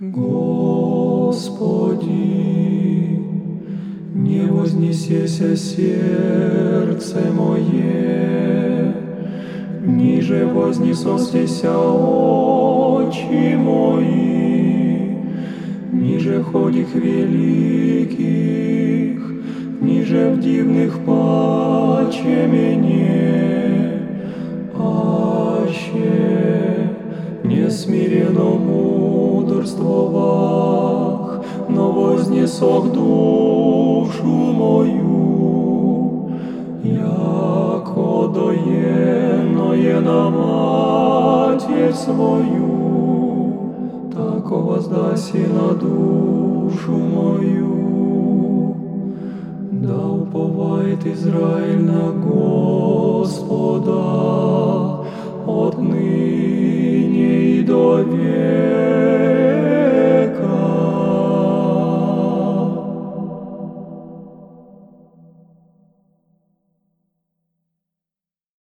Господи, не вознесеся сердце мое, ниже вознесостися очи мои, ниже ходих великих, ниже в дивных паче мне, аще не смиренно вознесох душу мою, яко доенное на Матерь свою, так воздаси на душу мою. Да уповает Израиль на Господа, отныне и до века.